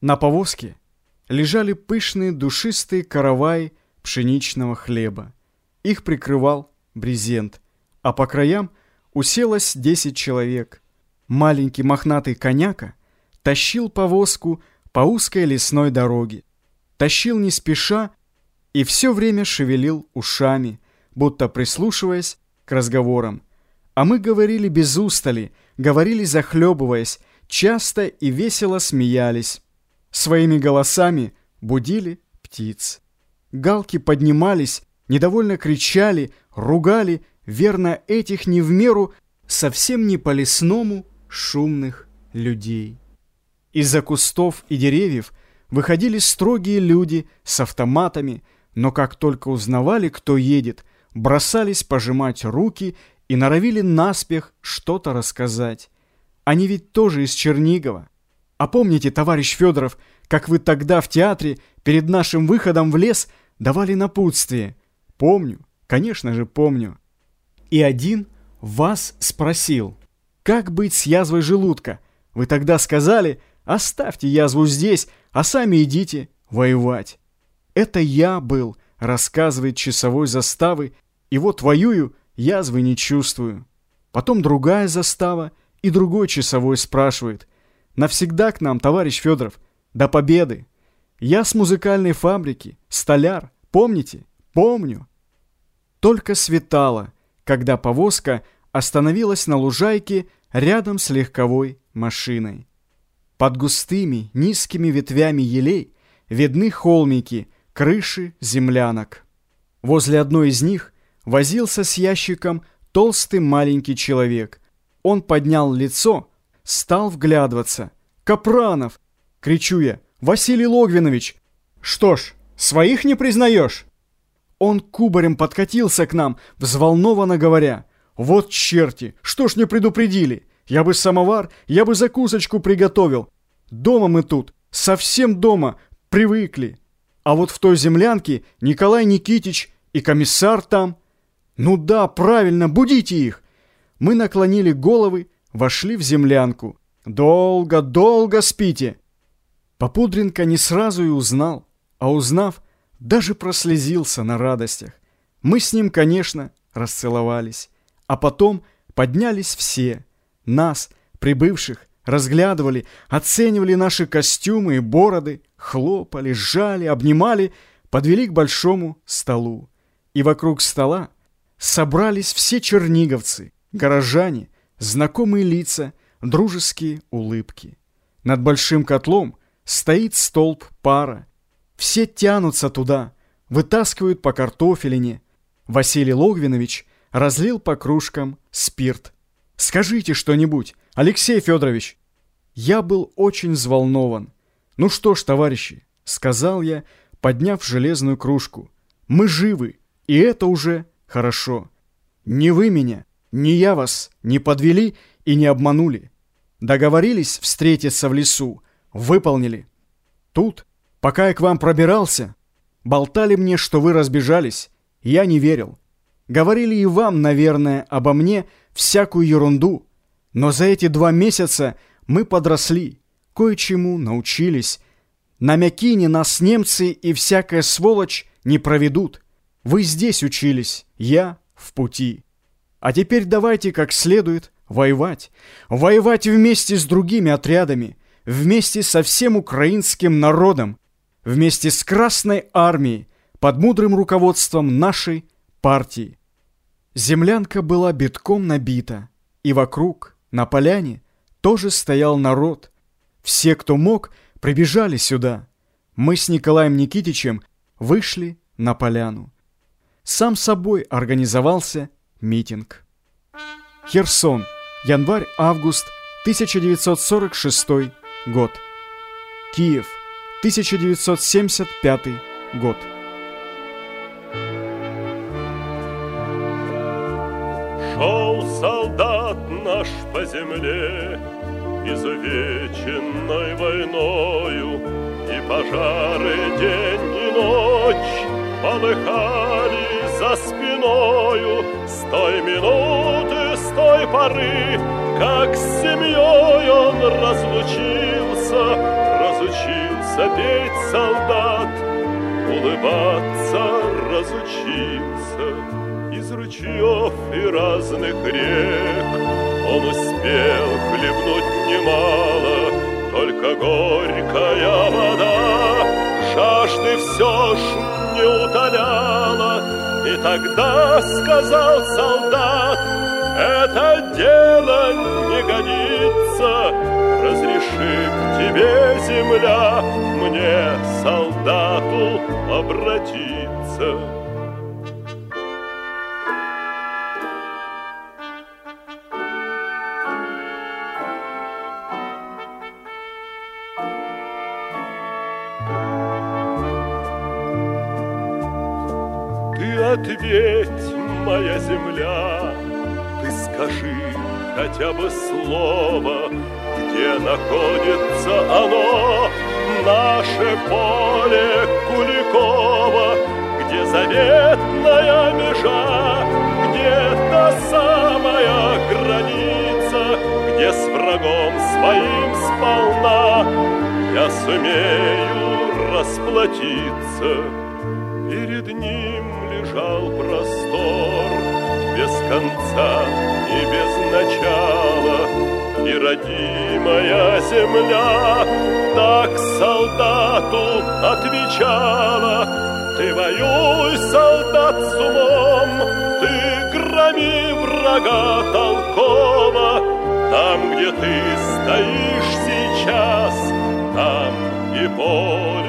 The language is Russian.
На повозке лежали пышные душистые караваи пшеничного хлеба. Их прикрывал брезент, а по краям уселось десять человек. Маленький мохнатый коняка тащил повозку по узкой лесной дороге. Тащил не спеша и все время шевелил ушами, будто прислушиваясь к разговорам. А мы говорили без устали, говорили захлебываясь, часто и весело смеялись. Своими голосами будили птиц. Галки поднимались, недовольно кричали, ругали, верно, этих не в меру, совсем не по-лесному шумных людей. Из-за кустов и деревьев выходили строгие люди с автоматами, но как только узнавали, кто едет, бросались пожимать руки и норовили наспех что-то рассказать. Они ведь тоже из Чернигова. А помните, товарищ Федоров, как вы тогда в театре перед нашим выходом в лес давали напутствие? Помню, конечно же помню. И один вас спросил, как быть с язвой желудка? Вы тогда сказали, оставьте язву здесь, а сами идите воевать. Это я был, рассказывает часовой заставы, и вот воюю, язвы не чувствую. Потом другая застава, и другой часовой спрашивает. Навсегда к нам, товарищ Федоров, до победы. Я с музыкальной фабрики, столяр, помните? Помню. Только светало, когда повозка остановилась на лужайке рядом с легковой машиной. Под густыми, низкими ветвями елей видны холмики, крыши землянок. Возле одной из них возился с ящиком толстый маленький человек. Он поднял лицо, стал вглядываться. «Капранов!» — кричу я. «Василий Логвинович!» «Что ж, своих не признаешь?» Он кубарем подкатился к нам, взволнованно говоря. «Вот черти! Что ж не предупредили? Я бы самовар, я бы закусочку приготовил. Дома мы тут, совсем дома, привыкли. А вот в той землянке Николай Никитич и комиссар там. Ну да, правильно, будите их!» Мы наклонили головы, вошли в землянку. «Долго, долго спите!» Попудренко не сразу и узнал, а узнав, даже прослезился на радостях. Мы с ним, конечно, расцеловались, а потом поднялись все. Нас, прибывших, разглядывали, оценивали наши костюмы и бороды, хлопали, сжали, обнимали, подвели к большому столу. И вокруг стола собрались все черниговцы, горожане, знакомые лица, дружеские улыбки. Над большим котлом стоит столб пара. Все тянутся туда, вытаскивают по картофелине. Василий Логвинович разлил по кружкам спирт. «Скажите что-нибудь, Алексей Федорович!» Я был очень взволнован. «Ну что ж, товарищи», — сказал я, подняв железную кружку, — «мы живы, и это уже хорошо. Не вы меня, ни я вас не подвели и не обманули. Договорились встретиться в лесу, выполнили. Тут, пока я к вам пробирался, болтали мне, что вы разбежались. Я не верил. Говорили и вам, наверное, обо мне всякую ерунду. Но за эти два месяца мы подросли, кое-чему научились. На Мякине нас немцы и всякая сволочь не проведут. Вы здесь учились, я в пути. А теперь давайте как следует воевать. Воевать вместе с другими отрядами, вместе со всем украинским народом, вместе с Красной Армией, под мудрым руководством нашей партии. Землянка была битком набита, и вокруг, на поляне, тоже стоял народ. Все, кто мог, прибежали сюда. Мы с Николаем Никитичем вышли на поляну. Сам собой организовался митинг. Херсон. Январь-август 1946 год. Киев. 1975 год. Шел солдат наш по земле, Изувеченной войною, И пожары день и ночь Полыхали за спиною. С той минуты, с той поры, Как с семьей он разлучился, разучился петь солдат, улыбаться разучился из ручьев и разных рек. Он успел хлебнуть немало, только горькая вода. Жажды все ж тогда сказал солдат, это дело не годится, разреши к тебе, земля, мне, солдату, обратиться. Ответь, моя земля, ты скажи хотя бы слово, где находится оно, наше поле Куликова, где заветная межа, где та самая граница, где с врагом своим сполна я сумею расплатиться. Перед ним лежал простор Без конца и без начала. И родимая земля Так солдату отвечала. Ты воюй, солдат, с умом Ты громи врага толково. Там, где ты стоишь сейчас Там и бой